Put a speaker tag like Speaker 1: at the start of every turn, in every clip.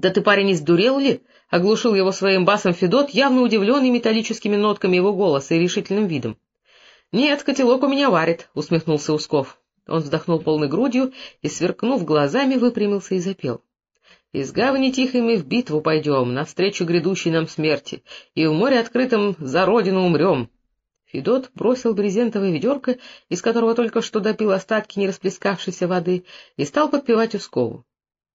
Speaker 1: Да ты, парень, не сдурел ли? — оглушил его своим басом Федот, явно удивленный металлическими нотками его голоса и решительным видом. — Нет, котелок у меня варит, — усмехнулся Усков. Он вздохнул полной грудью и, сверкнув глазами, выпрямился и запел. Из гавани тихими в битву пойдем, навстречу грядущей нам смерти, и в море открытом за родину умрем. Федот бросил брезентовое ведерко, из которого только что допил остатки нерасплескавшейся воды, и стал подпевать Ускову.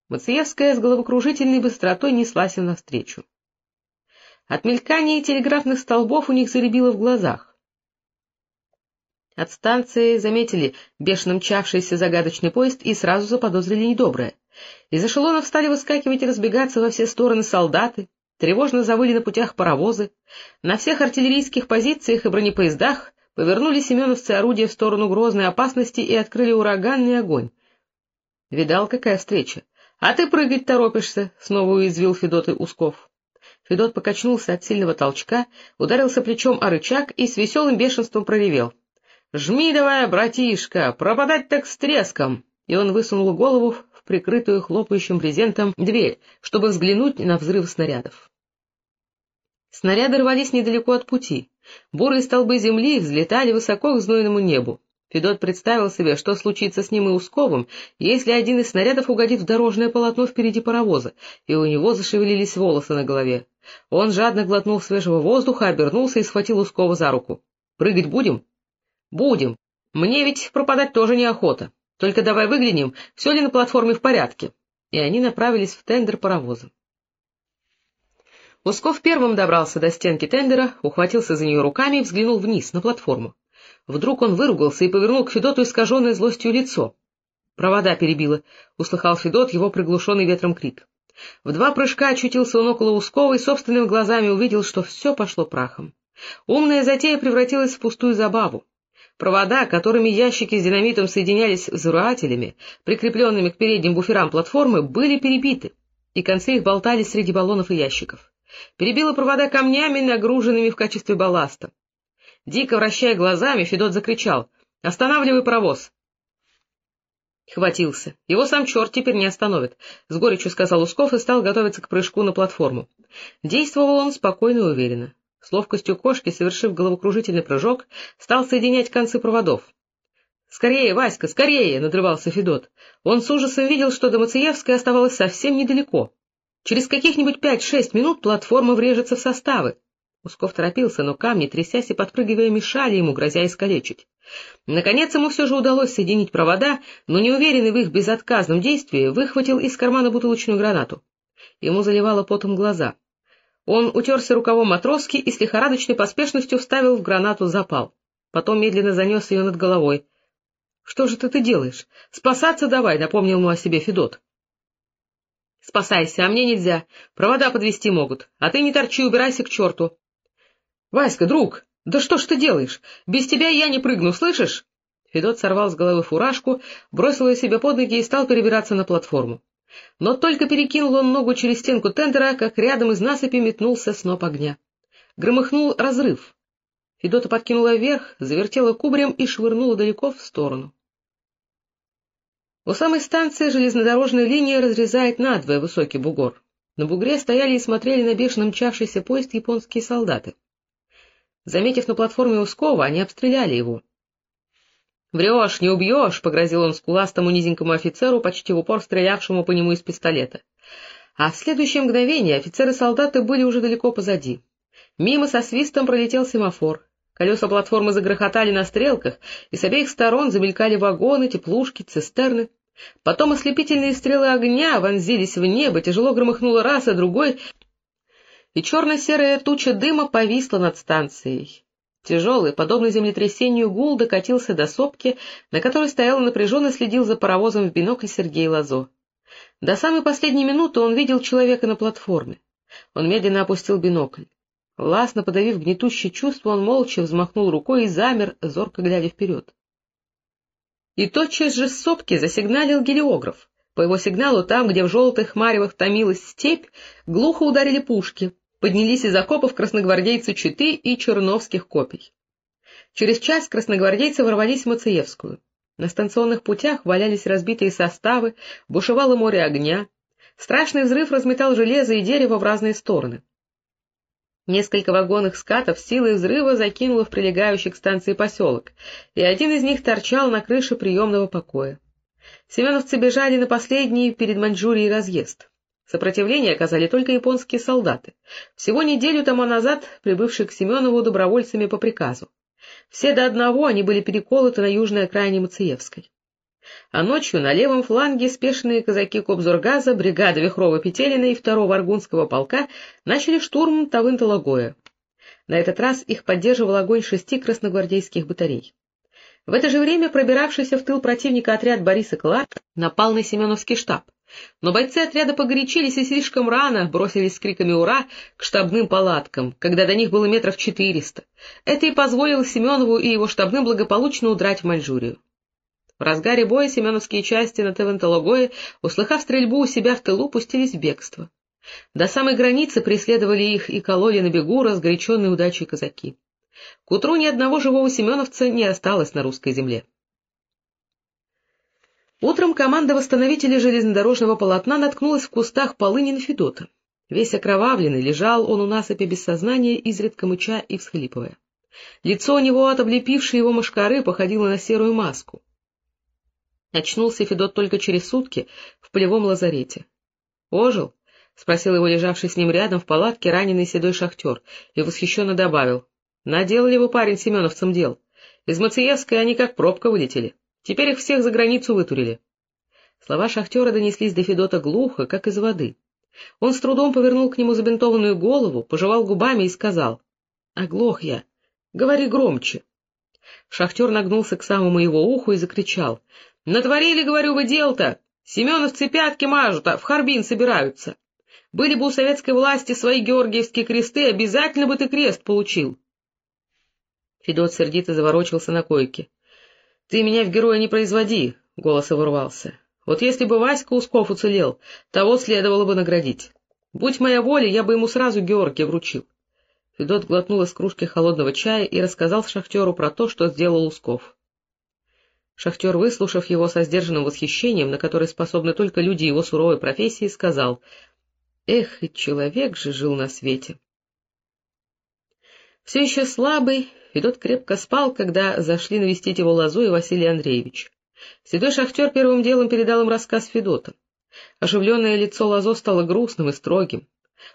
Speaker 1: Мациевская с головокружительной быстротой неслась им навстречу. От мелькания телеграфных столбов у них заребило в глазах. От станции заметили бешено мчавшийся загадочный поезд и сразу заподозрили недоброе. Из эшелонов стали выскакивать и разбегаться во все стороны солдаты, тревожно завыли на путях паровозы. На всех артиллерийских позициях и бронепоездах повернули семеновцы орудия в сторону грозной опасности и открыли ураганный огонь. Видал, какая встреча? А ты прыгать торопишься, — снова уязвил Федот и Усков. Федот покачнулся от сильного толчка, ударился плечом о рычаг и с веселым бешенством проревел. — Жми давай, братишка, пропадать так с треском! И он высунул голову прикрытую хлопающим брезентом дверь, чтобы взглянуть на взрыв снарядов. Снаряды рвались недалеко от пути. Бурые столбы земли взлетали высоко к знойному небу. Федот представил себе, что случится с ним и Усковым, если один из снарядов угодит в дорожное полотно впереди паровоза, и у него зашевелились волосы на голове. Он жадно глотнул свежего воздуха, обернулся и схватил Ускова за руку. — Прыгать будем? — Будем. Мне ведь пропадать тоже неохота. Только давай выглянем, все ли на платформе в порядке. И они направились в тендер паровоза. Усков первым добрался до стенки тендера, ухватился за нее руками и взглянул вниз, на платформу. Вдруг он выругался и повернул к Федоту искаженное злостью лицо. «Провода перебило», — услыхал Федот его приглушенный ветром крик. В два прыжка очутился он около Ускова и собственными глазами увидел, что все пошло прахом. Умная затея превратилась в пустую забаву. Провода, которыми ящики с динамитом соединялись взрывателями, прикрепленными к передним буферам платформы, были перебиты, и концы их болтались среди баллонов и ящиков. Перебило провода камнями, нагруженными в качестве балласта. Дико вращая глазами, Федот закричал — Останавливай паровоз! Хватился. Его сам черт теперь не остановит, — с горечью сказал Усков и стал готовиться к прыжку на платформу. Действовал он спокойно и уверенно. С ловкостью кошки, совершив головокружительный прыжок, стал соединять концы проводов. — Скорее, Васька, скорее! — надрывался Федот. Он с ужасом видел, что до оставалось совсем недалеко. Через каких-нибудь пять-шесть минут платформа врежется в составы. Усков торопился, но камни, трясясь и подпрыгивая, мешали ему, грозя искалечить. Наконец ему все же удалось соединить провода, но неуверенный в их безотказном действии выхватил из кармана бутылочную гранату. Ему заливало потом глаза. Он утерся рукавом матроски и с лихорадочной поспешностью вставил в гранату запал. Потом медленно занес ее над головой. — Что же ты ты делаешь? Спасаться давай, — напомнил ему о себе Федот. — Спасайся, а мне нельзя. Провода подвести могут. А ты не торчи, убирайся к черту. — Васька, друг, да что ж ты делаешь? Без тебя я не прыгну, слышишь? Федот сорвал с головы фуражку, бросил ее себе под ноги и стал перебираться на платформу. Но только перекинул он ногу через стенку тендера, как рядом из насыпи метнулся сноп огня. Громыхнул разрыв. Федота подкинула вверх, завертела кубарем и швырнула далеко в сторону. У самой станции железнодорожная линия разрезает надвое высокий бугор. На бугре стояли и смотрели на бешено мчавшийся поезд японские солдаты. Заметив на платформе Ускова, они обстреляли его. — Врешь, не убьешь, — погрозил он скуластому низенькому офицеру, почти в упор стрелявшему по нему из пистолета. А в следующее мгновение офицеры-солдаты были уже далеко позади. Мимо со свистом пролетел семафор. Колеса платформы загрохотали на стрелках, и с обеих сторон замелькали вагоны, теплушки, цистерны. Потом ослепительные стрелы огня вонзились в небо, тяжело громыхнуло раз, а другой, и черно-серая туча дыма повисла над станцией. Тяжелый, подобно землетрясению, гул докатился до сопки, на которой стоял напряженно следил за паровозом в бинокль Сергей Лазо. До самой последней минуты он видел человека на платформе. Он медленно опустил бинокль. Властно подавив гнетущее чувство, он молча взмахнул рукой и замер, зорко глядя вперед. И тотчас же с сопки засигналил гелиограф. По его сигналу там, где в желтых маревах томилась степь, глухо ударили пушки, поднялись из окопов красногвардейцы Читы и Черновских копий. Через час красногвардейцы ворвались в Мациевскую. На станционных путях валялись разбитые составы, бушевало море огня. Страшный взрыв разметал железо и дерево в разные стороны. Несколько вагонных скатов силой взрыва закинуло в прилегающий к станции поселок, и один из них торчал на крыше приемного покоя. Семеновцы бежали на последний перед Маньчжурией разъезд. Сопротивление оказали только японские солдаты, всего неделю тому назад прибывшие к Семенову добровольцами по приказу. Все до одного они были переколоты на южной окраине Мациевской. А ночью на левом фланге спешные казаки Кобзургаза, бригады Вихрова-Петелина и второго Аргунского полка начали штурм Тавын-Талагоя. На этот раз их поддерживал огонь шести красногвардейских батарей. В это же время пробиравшийся в тыл противника отряд Бориса Кларка напал на Семеновский штаб. Но бойцы отряда погорячились и слишком рано бросились с криками «Ура!» к штабным палаткам, когда до них было метров четыреста. Это и позволило Семенову и его штабным благополучно удрать в Маньчжурию. В разгаре боя семеновские части на Тевентологое, услыхав стрельбу у себя в тылу, пустились в бегство. До самой границы преследовали их и кололи на бегу разгоряченные удачей казаки. К утру ни одного живого семеновца не осталось на русской земле. Утром команда восстановителей железнодорожного полотна наткнулась в кустах полыни на Федота. Весь окровавленный лежал он у насыпи без сознания, изредка мыча и всхлипывая. Лицо у него от облепившей его мошкары походило на серую маску. Очнулся Федот только через сутки в полевом лазарете. — Ожил? — спросил его лежавший с ним рядом в палатке раненый седой шахтер и восхищенно добавил. — Наделали вы, парень, семеновцам дел. Из Мациевской они как пробка вылетели. Теперь их всех за границу вытурили. Слова шахтера донеслись до Федота глухо, как из воды. Он с трудом повернул к нему забинтованную голову, пожевал губами и сказал. — Оглох я. Говори громче. Шахтер нагнулся к самому его уху и закричал. — Натворили, говорю, вы дел-то! Семеновцы пятки мажут, а в Харбин собираются. Были бы у советской власти свои георгиевские кресты, обязательно бы ты крест получил. Федот сердито заворочился на койке. Ты меня в героя не производи, — голос ворвался. Вот если бы Васька Усков уцелел, того следовало бы наградить. Будь моя воля, я бы ему сразу Георгия вручил. Федот глотнул из кружки холодного чая и рассказал шахтеру про то, что сделал Усков. Шахтер, выслушав его со сдержанным восхищением, на которое способны только люди его суровой профессии, сказал, — Эх, и человек же жил на свете. Все еще слабый, Федот крепко спал, когда зашли навестить его Лазу и Василий Андреевич. Седой шахтер первым делом передал им рассказ Федота. Оживленное лицо Лазо стало грустным и строгим.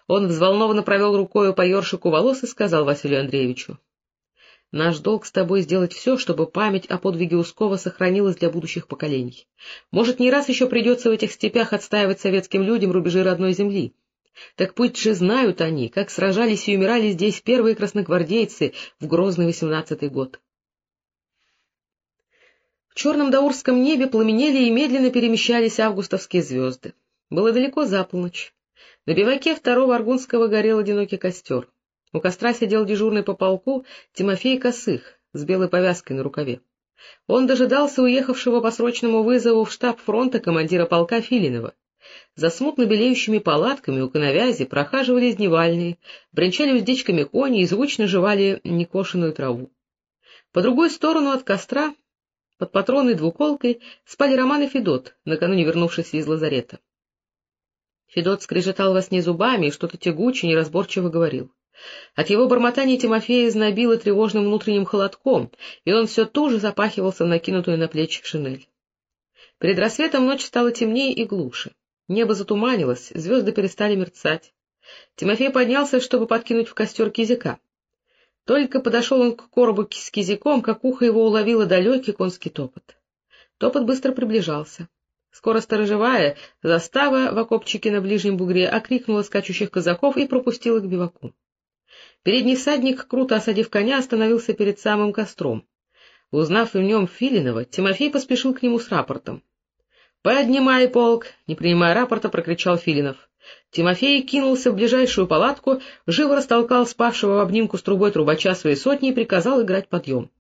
Speaker 1: Он взволнованно провел рукою по ершику волос и сказал Василию Андреевичу. — Наш долг с тобой сделать все, чтобы память о подвиге Ускова сохранилась для будущих поколений. Может, не раз еще придется в этих степях отстаивать советским людям рубежи родной земли. Так пусть же знают они, как сражались и умирали здесь первые красногвардейцы в грозный восемнадцатый год. В черном даурском небе пламенели и медленно перемещались августовские звезды. Было далеко за полночь. На биваке второго Аргунского горел одинокий костер. У костра сидел дежурный по полку Тимофей Косых с белой повязкой на рукаве. Он дожидался уехавшего по срочному вызову в штаб фронта командира полка Филинова. За смутно белеющими палатками у коновязи прохаживались дневальные, бренчали уздечками кони и звучно жевали некошенную траву. По другую сторону от костра, под патронной двуколкой, спали Роман и Федот, накануне вернувшиеся из лазарета. Федот скрежетал во сне зубами и что-то тягуче, неразборчиво говорил. От его бормотания Тимофея знобило тревожным внутренним холодком, и он все туже запахивался накинутую на плечи шинель. Перед рассветом ночь стала темнее и глуше. Небо затуманилось, звезды перестали мерцать. Тимофей поднялся, чтобы подкинуть в костер кизяка. Только подошел он к коробу с кизяком, как ухо его уловило далекий конский топот. Топот быстро приближался. Скоро сторожевая застава в окопчике на ближнем бугре окрикнула скачущих казаков и пропустила к биваку. Передний садник, круто осадив коня, остановился перед самым костром. Узнав в нем Филинова, Тимофей поспешил к нему с рапортом. «Поднимай полк!» — не принимая рапорта, прокричал Филинов. Тимофей кинулся в ближайшую палатку, живо растолкал спавшего в обнимку с трубой трубача своей сотни и приказал играть подъем.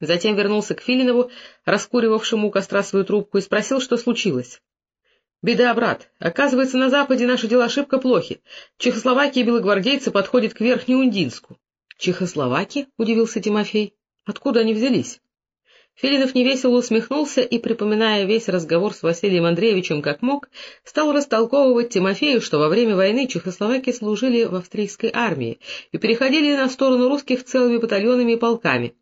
Speaker 1: Затем вернулся к Филинову, раскуривавшему у костра свою трубку, и спросил, что случилось. — Беда, брат. Оказывается, на Западе наши дела шибко плохи. В Чехословакии белогвардейцы подходят к Верхнеундинску. — Чехословаки? — удивился Тимофей. — Откуда они взялись? Филинов невесело усмехнулся и, припоминая весь разговор с Василием Андреевичем как мог, стал растолковывать Тимофею, что во время войны чехословаки служили в австрийской армии и переходили на сторону русских целыми батальонами и полками,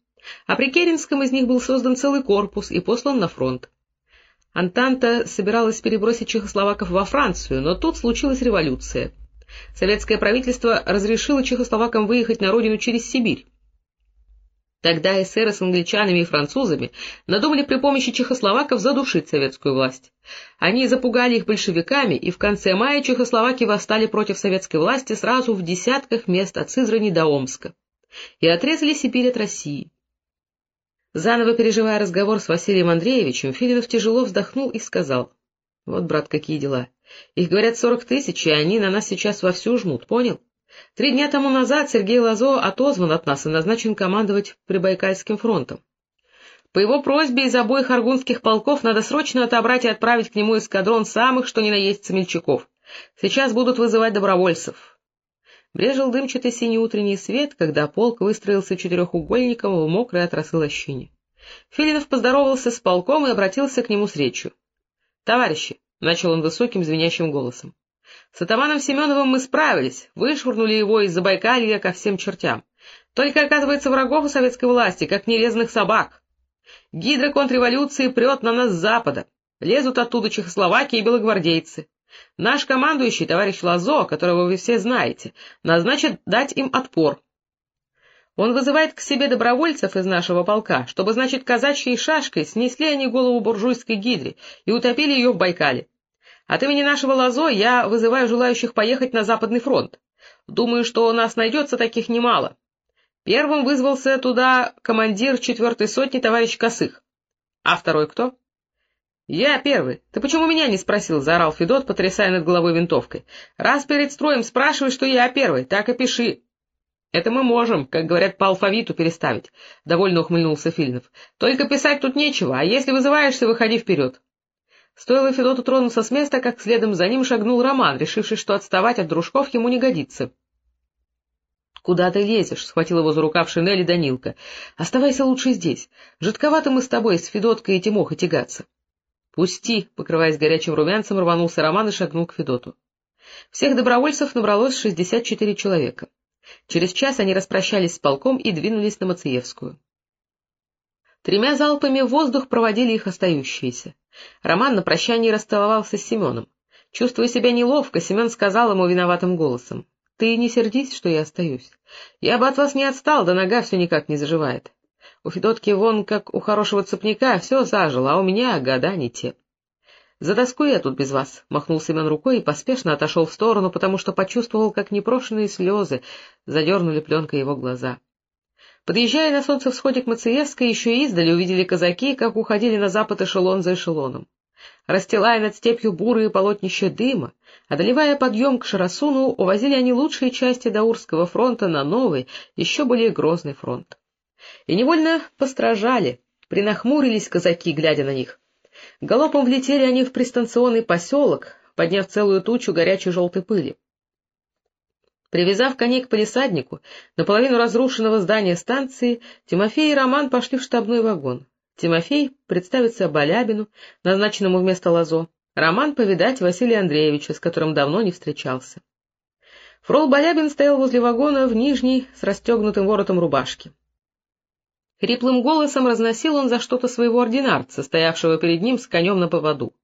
Speaker 1: а при Керенском из них был создан целый корпус и послан на фронт. Антанта собиралась перебросить чехословаков во Францию, но тут случилась революция. Советское правительство разрешило чехословакам выехать на родину через Сибирь. Тогда эсеры с англичанами и французами надумали при помощи чехословаков задушить советскую власть. Они запугали их большевиками, и в конце мая чехословаки восстали против советской власти сразу в десятках мест от Сызрани до Омска и отрезали Сибирь от России. Заново переживая разговор с Василием Андреевичем, Филинов тяжело вздохнул и сказал, — Вот, брат, какие дела. Их, говорят, сорок тысяч, и они на нас сейчас вовсю жмут, понял? Три дня тому назад Сергей Лазо отозван от нас и назначен командовать Прибайкальским фронтом. По его просьбе из обоих аргунских полков надо срочно отобрать и отправить к нему эскадрон самых, что ни на есть, смельчаков. Сейчас будут вызывать добровольцев. Брежил дымчатый синий утренний свет, когда полк выстроился четырехугольником в мокрой от росы лощине. Филинов поздоровался с полком и обратился к нему с речью. — Товарищи, — начал он высоким звенящим голосом, — с атаманом Семеновым мы справились, вышвырнули его из Забайкалья ко всем чертям. Только, оказывается, врагов у советской власти, как нерезанных собак. Гидра контрреволюции прет на нас с запада. Лезут оттуда чехословаки и белогвардейцы. Наш командующий, товарищ Лазо, которого вы все знаете, назначит дать им отпор. Он вызывает к себе добровольцев из нашего полка, чтобы, значит, казачьей шашкой снесли они голову буржуйской гидре и утопили ее в Байкале. От имени нашего Лазо я вызываю желающих поехать на Западный фронт. Думаю, что у нас найдется таких немало. Первым вызвался туда командир четвертой сотни товарищ Косых. А второй кто? — Я первый. Ты почему меня не спросил? — заорал Федот, потрясая над головой винтовкой. — Раз перед строем спрашивай, что я первый, так и пиши. — Это мы можем, как говорят, по алфавиту переставить, — довольно ухмыльнулся Фильнов. — Только писать тут нечего, а если вызываешься, выходи вперед. Стоило Федоту тронуться с места, как следом за ним шагнул Роман, решивший, что отставать от дружков ему не годится. — Куда ты лезешь? — схватил его за рукав Шинели Данилка. — Оставайся лучше здесь. Жидковато мы с тобой с Федоткой и Тимохой тягаться. «Пусти!» — покрываясь горячим румянцем, рванулся Роман и шагнул к Федоту. Всех добровольцев набралось шестьдесят четыре человека. Через час они распрощались с полком и двинулись на Мациевскую. Тремя залпами воздух проводили их остающиеся. Роман на прощании расцеловался с Семеном. Чувствуя себя неловко, Семен сказал ему виноватым голосом. — Ты не сердись, что я остаюсь. Я бы от вас не отстал, да нога все никак не заживает. У Федотки вон, как у хорошего цепняка, все зажило, а у меня года не те. — За доску я тут без вас, — махнул Семен рукой и поспешно отошел в сторону, потому что почувствовал, как непрошенные слезы задернули пленкой его глаза. Подъезжая на солнце всходе к Мациевской, еще издали увидели казаки, как уходили на запад эшелон за эшелоном. Расстилая над степью бурые полотнища дыма, одолевая подъем к Шарасуну, увозили они лучшие части Даурского фронта на новый, еще более грозный фронт и невольно постражали, принахмурились казаки, глядя на них. Галопом влетели они в пристанционный поселок, подняв целую тучу горячей желтой пыли. Привязав коней к полисаднику, наполовину разрушенного здания станции, Тимофей и Роман пошли в штабной вагон. Тимофей представиться Балябину, назначенному вместо Лазо, Роман повидать Василия Андреевича, с которым давно не встречался. Фрол Балябин стоял возле вагона в нижней с расстегнутым воротом рубашки. Хриплым голосом разносил он за что-то своего ординарца, стоявшего перед ним с конем на поводу.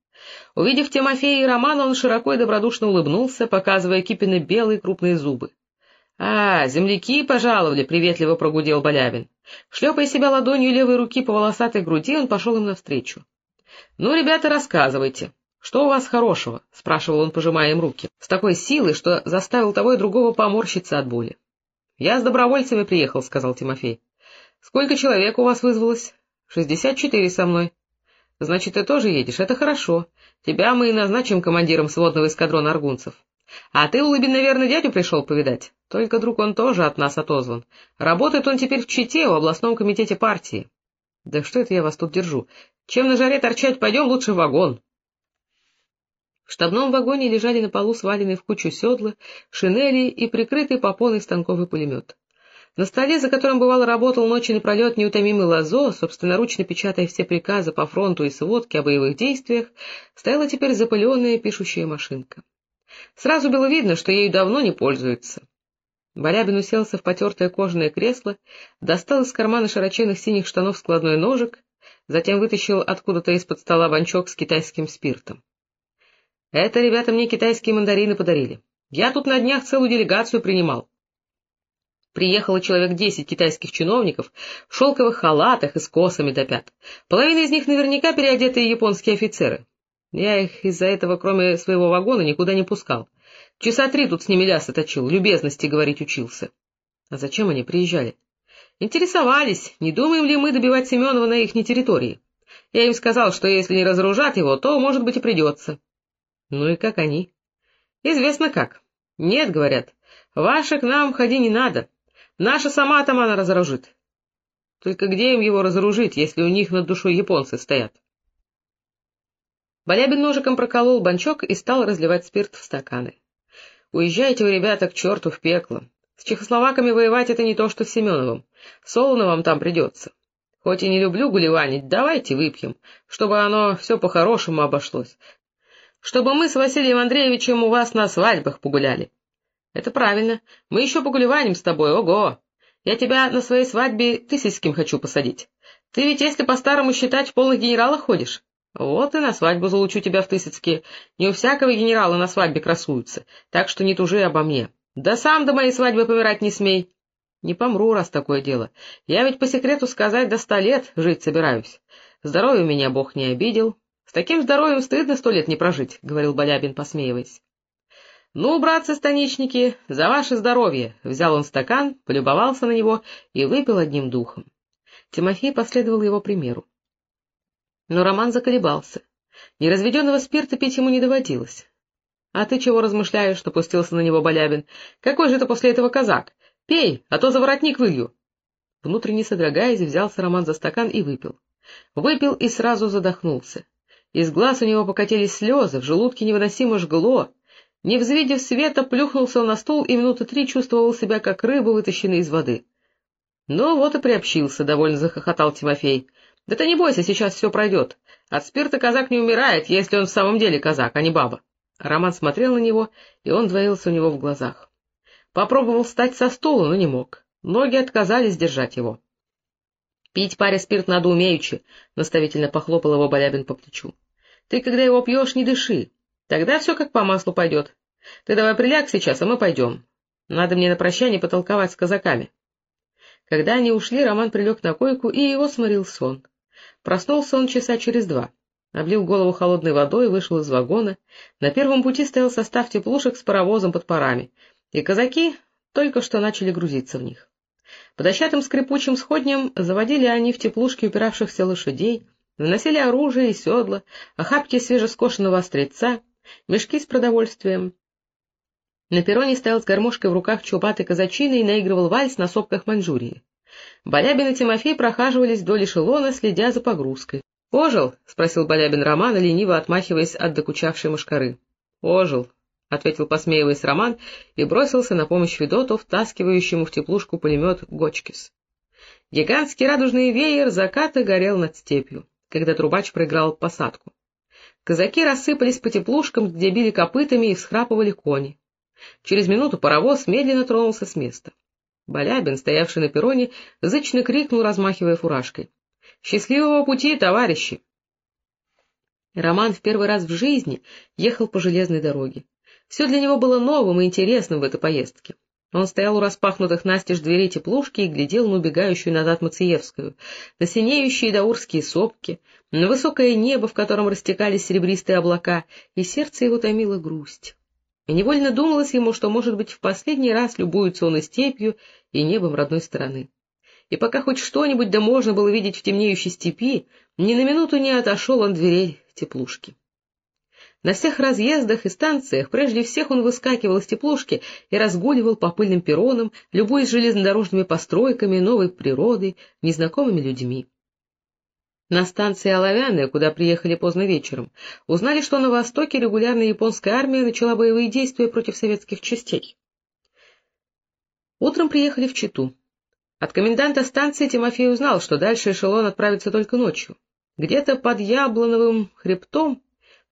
Speaker 1: Увидев Тимофея и Романа, он широко и добродушно улыбнулся, показывая Кипины белые крупные зубы. — А, земляки пожаловали, — приветливо прогудел Болявин. Шлепая себя ладонью левой руки по волосатой груди, он пошел им навстречу. — Ну, ребята, рассказывайте. Что у вас хорошего? — спрашивал он, пожимая им руки, с такой силой, что заставил того и другого поморщиться от боли. — Я с добровольцами приехал, — сказал Тимофей. Сколько человек у вас вызвалось? Шестьдесят четыре со мной. Значит, ты тоже едешь, это хорошо. Тебя мы и назначим командиром сводного эскадрона аргунцев. А ты, Улыбин, наверное, дядю пришел повидать? Только, друг, он тоже от нас отозван. Работает он теперь в Чите, в областном комитете партии. Да что это я вас тут держу? Чем на жаре торчать, пойдем лучше в вагон. В штабном вагоне лежали на полу сваленные в кучу седла, шинели и прикрытый попоной станковый пулемет. На столе, за которым бывало работал ночи напролет неутомимый Лазо, собственноручно печатая все приказы по фронту и сводки о боевых действиях, стояла теперь запыленная пишущая машинка. Сразу было видно, что ею давно не пользуются. Балябин уселся в потертое кожаное кресло, достал из кармана широченных синих штанов складной ножик, затем вытащил откуда-то из-под стола банчок с китайским спиртом. — Это, ребята, мне китайские мандарины подарили. Я тут на днях целую делегацию принимал. Приехало человек десять китайских чиновников в шелковых халатах и с косами до пят. Половина из них наверняка переодетые японские офицеры. Я их из-за этого, кроме своего вагона, никуда не пускал. Часа три тут с ними лясы точил, любезности говорить учился. А зачем они приезжали? Интересовались, не думаем ли мы добивать Семенова на ихней территории. Я им сказал, что если не разоружат его, то, может быть, и придется. Ну и как они? Известно как. Нет, говорят, ваше к нам ходи не надо. Наша сама атамана разоружит. Только где им его разоружить, если у них над душой японцы стоят? Балябин ножиком проколол банчок и стал разливать спирт в стаканы. — Уезжайте вы, ребята, к черту в пекло. С чехословаками воевать это не то, что с Семеновым. Солоно вам там придется. Хоть и не люблю гулеванить, давайте выпьем, чтобы оно все по-хорошему обошлось. Чтобы мы с Василием Андреевичем у вас на свадьбах погуляли. — Это правильно. Мы еще погулеваним с тобой, ого! Я тебя на своей свадьбе тысячским хочу посадить. Ты ведь, если по-старому считать, в полных генералах ходишь. Вот и на свадьбу залучу тебя в Тысяцке. Не у всякого генерала на свадьбе красуются, так что не тужи обо мне. Да сам до моей свадьбы помирать не смей. Не помру, раз такое дело. Я ведь по секрету сказать до ста лет жить собираюсь. Здоровье меня Бог не обидел. С таким здоровьем стыдно сто лет не прожить, — говорил Балябин, посмеиваясь. — Ну, братцы-станичники, за ваше здоровье! — взял он стакан, полюбовался на него и выпил одним духом. Тимофей последовал его примеру. Но Роман заколебался. Неразведенного спирта пить ему не доводилось. — А ты чего размышляешь, что пустился на него Балябин? Какой же это после этого казак? Пей, а то за воротник вылью. Внутренне содрогаясь, взялся Роман за стакан и выпил. Выпил и сразу задохнулся. Из глаз у него покатились слезы, в желудке невыносимо жгло. Не взвидев света, плюхнулся на стул и минуты три чувствовал себя, как рыба, вытащенная из воды. — Ну вот и приобщился, — довольно захохотал Тимофей. — Да ты не бойся, сейчас все пройдет. От спирта казак не умирает, если он в самом деле казак, а не баба. Роман смотрел на него, и он двоился у него в глазах. Попробовал встать со стула, но не мог. Ноги отказались держать его. — Пить паре спирт надо умеючи, — наставительно похлопал его Балябин по плечу. — Ты, когда его пьешь, не дыши. Тогда все как по маслу пойдет. Ты давай приляг сейчас, а мы пойдем. Надо мне на прощание потолковать с казаками. Когда они ушли, Роман прилег на койку, и его сморил сон. Проснулся он часа через два. Облил голову холодной водой, вышел из вагона. На первом пути стоял состав теплушек с паровозом под парами, и казаки только что начали грузиться в них. По дощатым скрипучим сходням заводили они в теплушки упиравшихся лошадей, выносили оружие и седла, охапки свежескошенного остреца, мешки с продовольствием. На перроне стоял с гармошкой в руках чубатый казачина и наигрывал вальс на сопках Маньчжурии. Балябин и Тимофей прохаживались вдоль эшелона, следя за погрузкой. — Ожил? — спросил Балябин Романа, лениво отмахиваясь от докучавшей мушкары. — Ожил, — ответил, посмеиваясь Роман, и бросился на помощь Федоту, втаскивающему в теплушку пулемет Гочкис. Гигантский радужный веер заката горел над степью, когда трубач проиграл посадку. Казаки рассыпались по теплушкам, где били копытами и всхрапывали кони. Через минуту паровоз медленно тронулся с места. Балябин, стоявший на перроне, зычно крикнул, размахивая фуражкой. — Счастливого пути, товарищи! Роман в первый раз в жизни ехал по железной дороге. Все для него было новым и интересным в этой поездке. Он стоял у распахнутых настежь дверей теплушки и глядел на убегающую назад Мациевскую, на синеющие даурские сопки, на высокое небо, в котором растекались серебристые облака, и сердце его томило грусть. И невольно думалось ему, что, может быть, в последний раз любуется он и степью, и небом родной стороны. И пока хоть что-нибудь да можно было видеть в темнеющей степи, ни на минуту не отошел он дверей теплушки. На всех разъездах и станциях прежде всех он выскакивал из теплушки и разгуливал по пыльным перронам, любуясь железнодорожными постройками, новой природой, незнакомыми людьми. На станции Оловянная, куда приехали поздно вечером, узнали, что на Востоке регулярная японская армия начала боевые действия против советских частей. Утром приехали в Читу. От коменданта станции Тимофей узнал, что дальше эшелон отправится только ночью. Где-то под Яблоновым хребтом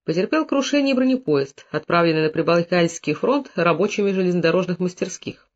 Speaker 1: потерпел крушение бронепоезд, отправленный на Прибайкальский фронт рабочими железнодорожных мастерских.